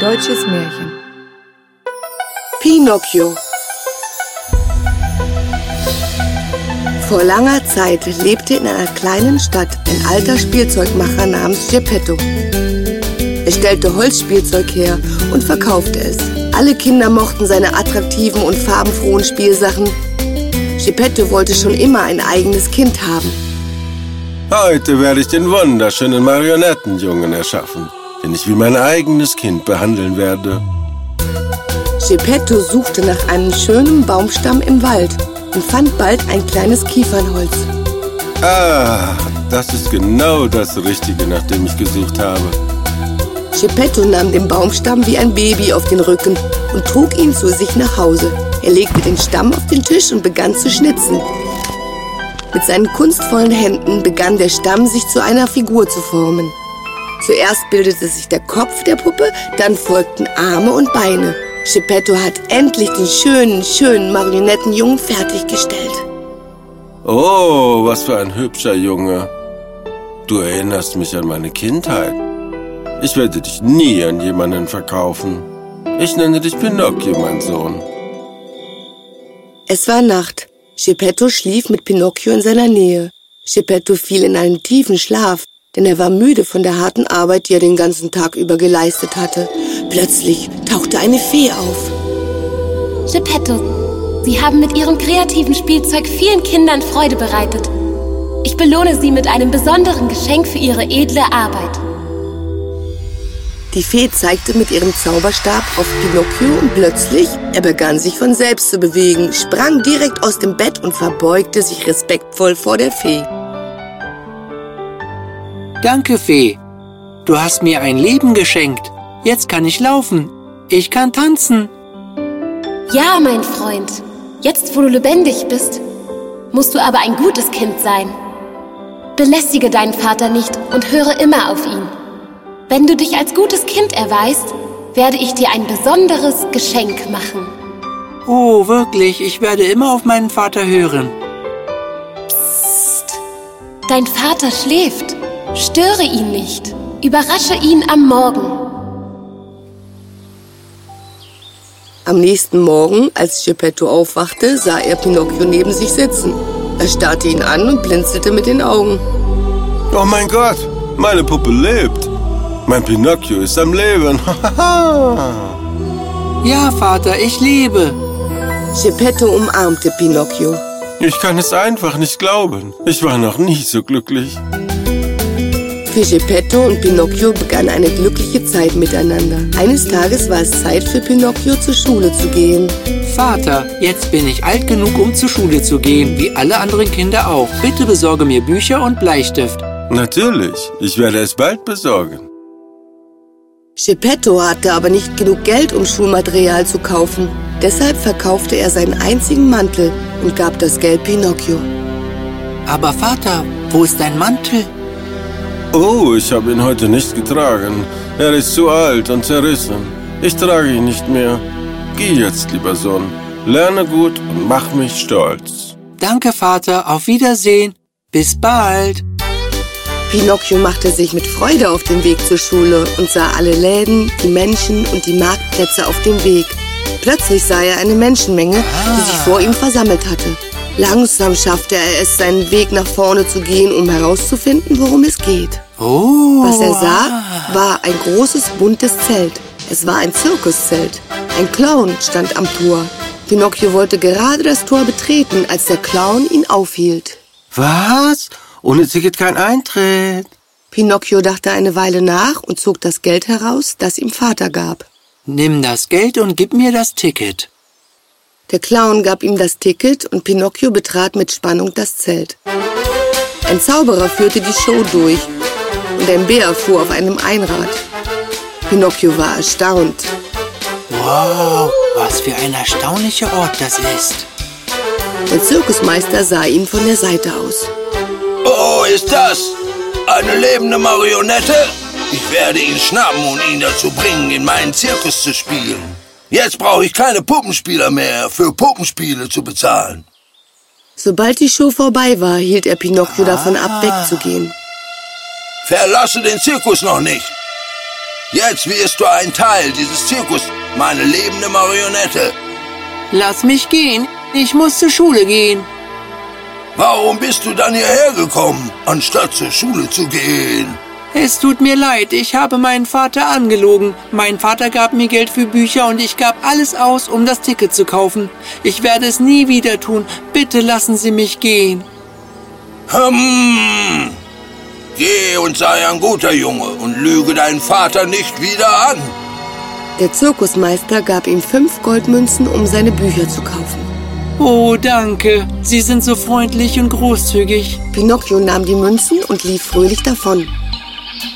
deutsches Märchen. Pinocchio Vor langer Zeit lebte in einer kleinen Stadt ein alter Spielzeugmacher namens Geppetto. Er stellte Holzspielzeug her und verkaufte es. Alle Kinder mochten seine attraktiven und farbenfrohen Spielsachen. Geppetto wollte schon immer ein eigenes Kind haben. Heute werde ich den wunderschönen Marionettenjungen erschaffen, den ich wie mein eigenes Kind behandeln werde. Geppetto suchte nach einem schönen Baumstamm im Wald und fand bald ein kleines Kiefernholz. Ah, das ist genau das Richtige, nach dem ich gesucht habe. Geppetto nahm den Baumstamm wie ein Baby auf den Rücken und trug ihn zu sich nach Hause. Er legte den Stamm auf den Tisch und begann zu schnitzen. Mit seinen kunstvollen Händen begann der Stamm sich zu einer Figur zu formen. Zuerst bildete sich der Kopf der Puppe, dann folgten Arme und Beine. Geppetto hat endlich den schönen, schönen Marionettenjungen fertiggestellt. Oh, was für ein hübscher Junge. Du erinnerst mich an meine Kindheit. Ich werde dich nie an jemanden verkaufen. Ich nenne dich Pinocchio, mein Sohn. Es war Nacht. Geppetto schlief mit Pinocchio in seiner Nähe. Geppetto fiel in einen tiefen Schlaf, denn er war müde von der harten Arbeit, die er den ganzen Tag über geleistet hatte. Plötzlich tauchte eine Fee auf. Geppetto, Sie haben mit Ihrem kreativen Spielzeug vielen Kindern Freude bereitet. Ich belohne Sie mit einem besonderen Geschenk für Ihre edle Arbeit. Die Fee zeigte mit ihrem Zauberstab auf Pinocchio und plötzlich, er begann sich von selbst zu bewegen, sprang direkt aus dem Bett und verbeugte sich respektvoll vor der Fee. Danke, Fee. Du hast mir ein Leben geschenkt. Jetzt kann ich laufen. Ich kann tanzen. Ja, mein Freund. Jetzt, wo du lebendig bist, musst du aber ein gutes Kind sein. Belästige deinen Vater nicht und höre immer auf ihn. Wenn du dich als gutes Kind erweist, werde ich dir ein besonderes Geschenk machen. Oh, wirklich, ich werde immer auf meinen Vater hören. Psst. Dein Vater schläft. Störe ihn nicht. Überrasche ihn am Morgen. Am nächsten Morgen, als Geppetto aufwachte, sah er Pinocchio neben sich sitzen. Er starrte ihn an und blinzelte mit den Augen. Oh mein Gott, meine Puppe lebt. Mein Pinocchio ist am Leben. Ja, Vater, ich lebe. Geppetto umarmte Pinocchio. ich kann es einfach nicht glauben. Ich war noch nie so glücklich. Für Geppetto und Pinocchio begann eine glückliche Zeit miteinander. Eines Tages war es Zeit für Pinocchio zur Schule zu gehen. Vater, jetzt bin ich alt genug, um zur Schule zu gehen, wie alle anderen Kinder auch. Bitte besorge mir Bücher und Bleistift. Natürlich, ich werde es bald besorgen. Geppetto hatte aber nicht genug Geld, um Schulmaterial zu kaufen. Deshalb verkaufte er seinen einzigen Mantel und gab das Geld Pinocchio. Aber Vater, wo ist dein Mantel? Oh, ich habe ihn heute nicht getragen. Er ist zu alt und zerrissen. Ich trage ihn nicht mehr. Geh jetzt, lieber Sohn. Lerne gut und mach mich stolz. Danke, Vater. Auf Wiedersehen. Bis bald. Pinocchio machte sich mit Freude auf den Weg zur Schule und sah alle Läden, die Menschen und die Marktplätze auf dem Weg. Plötzlich sah er eine Menschenmenge, die sich vor ihm versammelt hatte. Langsam schaffte er es, seinen Weg nach vorne zu gehen, um herauszufinden, worum es geht. Oh. Was er sah, war ein großes, buntes Zelt. Es war ein Zirkuszelt. Ein Clown stand am Tor. Pinocchio wollte gerade das Tor betreten, als der Clown ihn aufhielt. Was? Ohne Ticket kein Eintritt. Pinocchio dachte eine Weile nach und zog das Geld heraus, das ihm Vater gab. Nimm das Geld und gib mir das Ticket. Der Clown gab ihm das Ticket und Pinocchio betrat mit Spannung das Zelt. Ein Zauberer führte die Show durch und ein Bär fuhr auf einem Einrad. Pinocchio war erstaunt. Wow, was für ein erstaunlicher Ort das ist. Der Zirkusmeister sah ihn von der Seite aus. Oh, ist das eine lebende Marionette? Ich werde ihn schnappen und ihn dazu bringen, in meinen Zirkus zu spielen. Jetzt brauche ich keine Puppenspieler mehr, für Puppenspiele zu bezahlen. Sobald die Show vorbei war, hielt er Pinocchio davon ab, wegzugehen. Verlasse den Zirkus noch nicht. Jetzt wirst du ein Teil dieses Zirkus, meine lebende Marionette. Lass mich gehen. Ich muss zur Schule gehen. Warum bist du dann hierher gekommen, anstatt zur Schule zu gehen? Es tut mir leid, ich habe meinen Vater angelogen. Mein Vater gab mir Geld für Bücher und ich gab alles aus, um das Ticket zu kaufen. Ich werde es nie wieder tun. Bitte lassen Sie mich gehen. Hm. Geh und sei ein guter Junge und lüge deinen Vater nicht wieder an. Der Zirkusmeister gab ihm fünf Goldmünzen, um seine Bücher zu kaufen. Oh, danke. Sie sind so freundlich und großzügig. Pinocchio nahm die Münzen und lief fröhlich davon.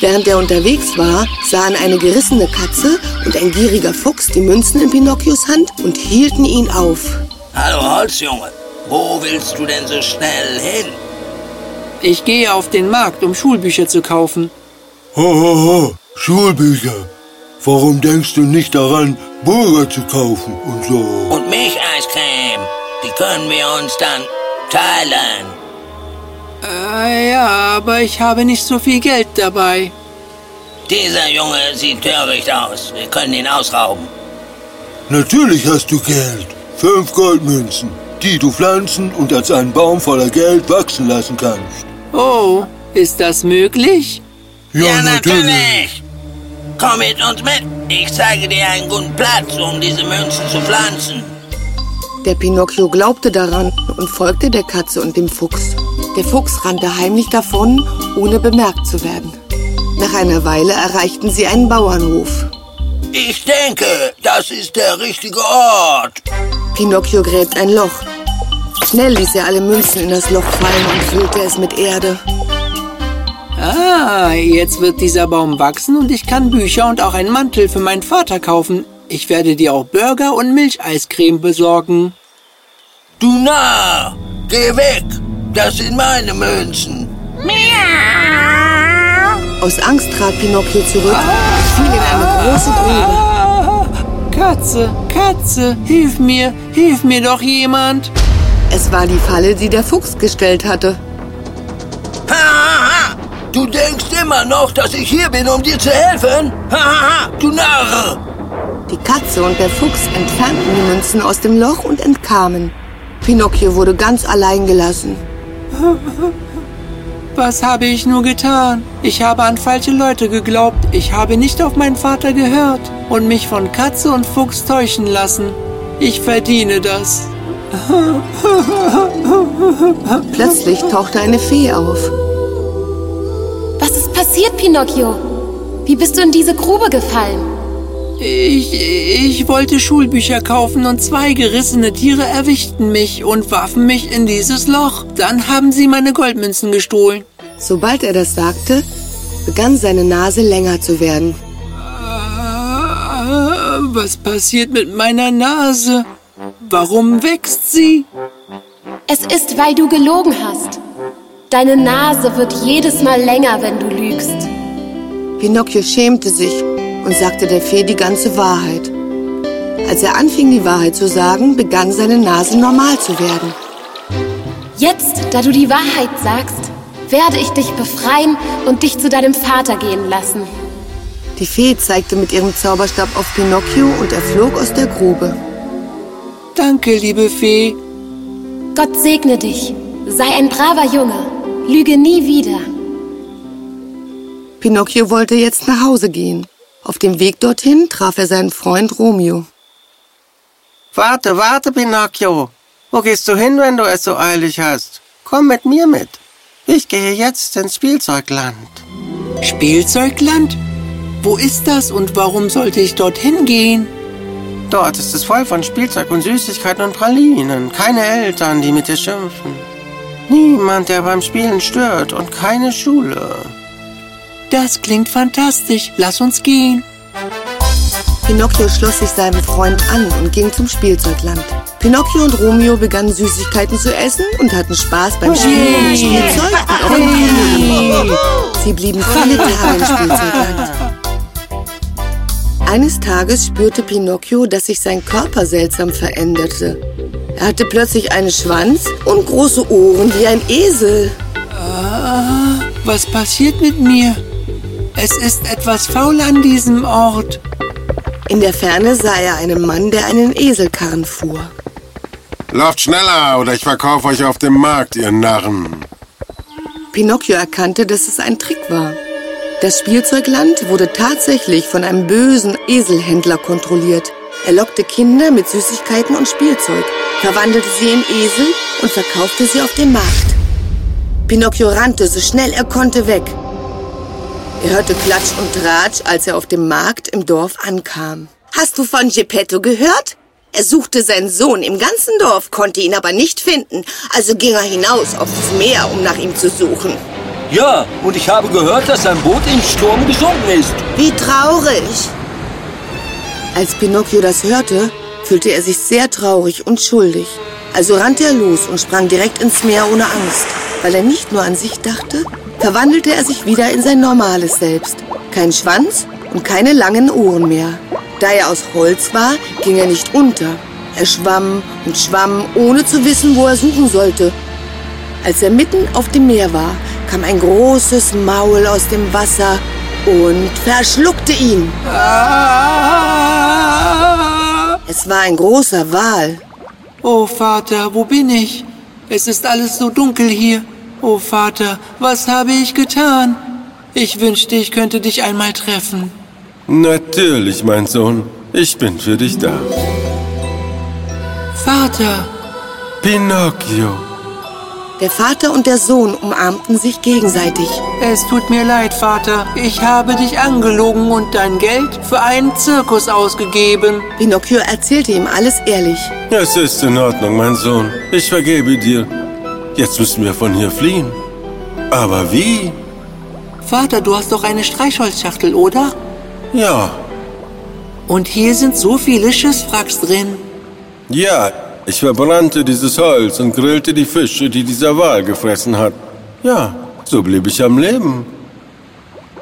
Während er unterwegs war, sahen eine gerissene Katze und ein gieriger Fuchs die Münzen in Pinocchios Hand und hielten ihn auf. Hallo Holzjunge, wo willst du denn so schnell hin? Ich gehe auf den Markt, um Schulbücher zu kaufen. Ho, ho, ho, Schulbücher. Warum denkst du nicht daran, Burger zu kaufen und so? Und Milcheiscreme, die können wir uns dann teilen. Äh, ja, aber ich habe nicht so viel Geld dabei. Dieser Junge sieht töricht aus. Wir können ihn ausrauben. Natürlich hast du Geld. Fünf Goldmünzen, die du pflanzen und als einen Baum voller Geld wachsen lassen kannst. Oh, ist das möglich? Komm mit uns mit. Ich zeige dir einen guten Platz, um diese Münzen zu pflanzen. Der Pinocchio glaubte daran und folgte der Katze und dem Fuchs. Der Fuchs rannte heimlich davon, ohne bemerkt zu werden. Nach einer Weile erreichten sie einen Bauernhof. Ich denke, das ist der richtige Ort. Pinocchio gräbt ein Loch. Schnell ließ er alle Münzen in das Loch fallen und füllte es mit Erde. Ah, jetzt wird dieser Baum wachsen und ich kann Bücher und auch einen Mantel für meinen Vater kaufen. Ich werde dir auch Burger und Milcheiscreme besorgen. Du Narr! Geh weg! Das sind meine Münzen. Aus Angst trat Pinocchio zurück und fiel in eine große Grube. Katze, Katze, hilf mir, hilf mir doch jemand. Es war die Falle, die der Fuchs gestellt hatte. Ha, ha, ha! Du denkst immer noch, dass ich hier bin, um dir zu helfen? Ha, ha, ha! Du Narr! Die Katze und der Fuchs entfernten die Münzen aus dem Loch und entkamen. Pinocchio wurde ganz allein gelassen. Was habe ich nur getan? Ich habe an falsche Leute geglaubt. Ich habe nicht auf meinen Vater gehört und mich von Katze und Fuchs täuschen lassen. Ich verdiene das. Plötzlich tauchte eine Fee auf. Was ist passiert, Pinocchio? Wie bist du in diese Grube gefallen? Ich, ich wollte Schulbücher kaufen und zwei gerissene Tiere erwischten mich und warfen mich in dieses Loch. Dann haben sie meine Goldmünzen gestohlen. Sobald er das sagte, begann seine Nase länger zu werden. Ah, Was passiert mit meiner Nase? Warum wächst sie? Es ist, weil du gelogen hast. Deine Nase wird jedes Mal länger, wenn du lügst. Pinocchio schämte sich und sagte der Fee die ganze Wahrheit. Als er anfing, die Wahrheit zu sagen, begann seine Nase normal zu werden. Jetzt, da du die Wahrheit sagst, werde ich dich befreien und dich zu deinem Vater gehen lassen. Die Fee zeigte mit ihrem Zauberstab auf Pinocchio und er flog aus der Grube. Danke, liebe Fee. Gott segne dich. Sei ein braver Junge. Lüge nie wieder. Pinocchio wollte jetzt nach Hause gehen. Auf dem Weg dorthin traf er seinen Freund Romeo. Warte, warte, Pinocchio. Wo gehst du hin, wenn du es so eilig hast? Komm mit mir mit. Ich gehe jetzt ins Spielzeugland. Spielzeugland? Wo ist das und warum sollte ich dorthin gehen? Dort ist es voll von Spielzeug und Süßigkeiten und Pralinen. Keine Eltern, die mit dir schimpfen. Niemand, der beim Spielen stört und keine Schule. Das klingt fantastisch. Lass uns gehen. Pinocchio schloss sich seinem Freund an und ging zum Spielzeugland. Pinocchio und Romeo begannen Süßigkeiten zu essen und hatten Spaß beim Spielen mit Spielzeug und auch Kino. Sie blieben viele Tage im Spielzeugland. Eines Tages spürte Pinocchio, dass sich sein Körper seltsam veränderte. Er hatte plötzlich einen Schwanz und große Ohren wie ein Esel. Ah, was passiert mit mir? Es ist etwas faul an diesem Ort. In der Ferne sah er einen Mann, der einen Eselkarren fuhr. Lauft schneller oder ich verkaufe euch auf dem Markt, ihr Narren. Pinocchio erkannte, dass es ein Trick war. Das Spielzeugland wurde tatsächlich von einem bösen Eselhändler kontrolliert. Er lockte Kinder mit Süßigkeiten und Spielzeug, verwandelte sie in Esel und verkaufte sie auf dem Markt. Pinocchio rannte so schnell er konnte weg. Er hörte Klatsch und Tratsch, als er auf dem Markt im Dorf ankam. Hast du von Geppetto gehört? Er suchte seinen Sohn im ganzen Dorf, konnte ihn aber nicht finden. Also ging er hinaus aufs Meer, um nach ihm zu suchen. Ja, und ich habe gehört, dass sein Boot im Sturm gesunken ist. Wie traurig! Als Pinocchio das hörte, fühlte er sich sehr traurig und schuldig. Also rannte er los und sprang direkt ins Meer ohne Angst. Weil er nicht nur an sich dachte, verwandelte er sich wieder in sein normales Selbst. Kein Schwanz und keine langen Ohren mehr. Da er aus Holz war, ging er nicht unter. Er schwamm und schwamm, ohne zu wissen, wo er suchen sollte. Als er mitten auf dem Meer war, kam ein großes Maul aus dem Wasser und verschluckte ihn. Es war ein großer Wal. Oh Vater, wo bin ich? Es ist alles so dunkel hier. Oh Vater, was habe ich getan? Ich wünschte, ich könnte dich einmal treffen. Natürlich, mein Sohn. Ich bin für dich da. Vater, Pinocchio. Der Vater und der Sohn umarmten sich gegenseitig. es tut mir leid, Vater. Ich habe dich angelogen und dein Geld für einen Zirkus ausgegeben. Pinocchio erzählte ihm alles ehrlich. Es ist in Ordnung, mein Sohn. Ich vergebe dir. Jetzt müssen wir von hier fliehen. Aber wie? Vater, du hast doch eine Streichholzschachtel, oder? Ja, Und hier sind so viele Schiffswracks drin. ja. Ich verbrannte dieses Holz und grillte die Fische, die dieser Wal gefressen hat. Ja, so blieb ich am Leben.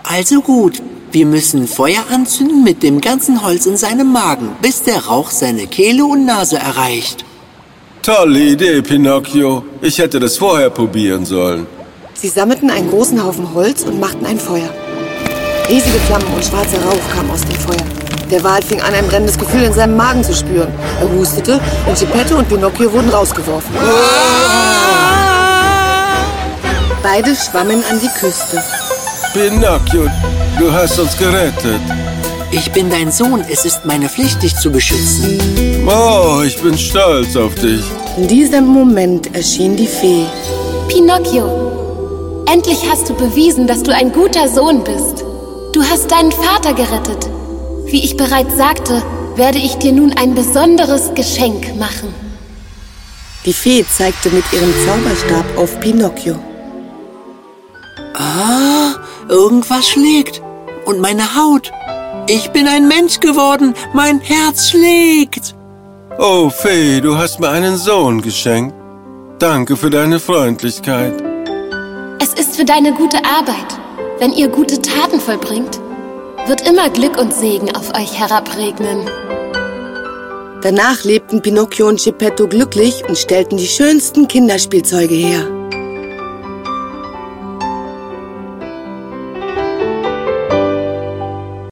Also gut, wir müssen Feuer anzünden mit dem ganzen Holz in seinem Magen, bis der Rauch seine Kehle und Nase erreicht. Tolle Idee, Pinocchio. Ich hätte das vorher probieren sollen. Sie sammelten einen großen Haufen Holz und machten ein Feuer. Riesige Flammen und schwarzer Rauch kamen aus dem Feuer. Der Wal fing an, ein brennendes Gefühl in seinem Magen zu spüren. Er hustete und Geppetto und Pinocchio wurden rausgeworfen. Beide schwammen an die Küste. Pinocchio, du hast uns gerettet. Ich bin dein Sohn, es ist meine Pflicht, dich zu beschützen. Oh, ich bin stolz auf dich. In diesem Moment erschien die Fee. Pinocchio, endlich hast du bewiesen, dass du ein guter Sohn bist. Du hast deinen Vater gerettet. Wie ich bereits sagte, werde ich dir nun ein besonderes Geschenk machen. Die Fee zeigte mit ihrem Zauberstab auf Pinocchio. Ah, irgendwas schlägt. Und meine Haut. Ich bin ein Mensch geworden. Mein Herz schlägt. Oh, Fee, du hast mir einen Sohn geschenkt. Danke für deine Freundlichkeit. Es ist für deine gute Arbeit. Wenn ihr gute Taten vollbringt, wird immer Glück und Segen auf euch herabregnen. Danach lebten Pinocchio und Geppetto glücklich und stellten die schönsten Kinderspielzeuge her.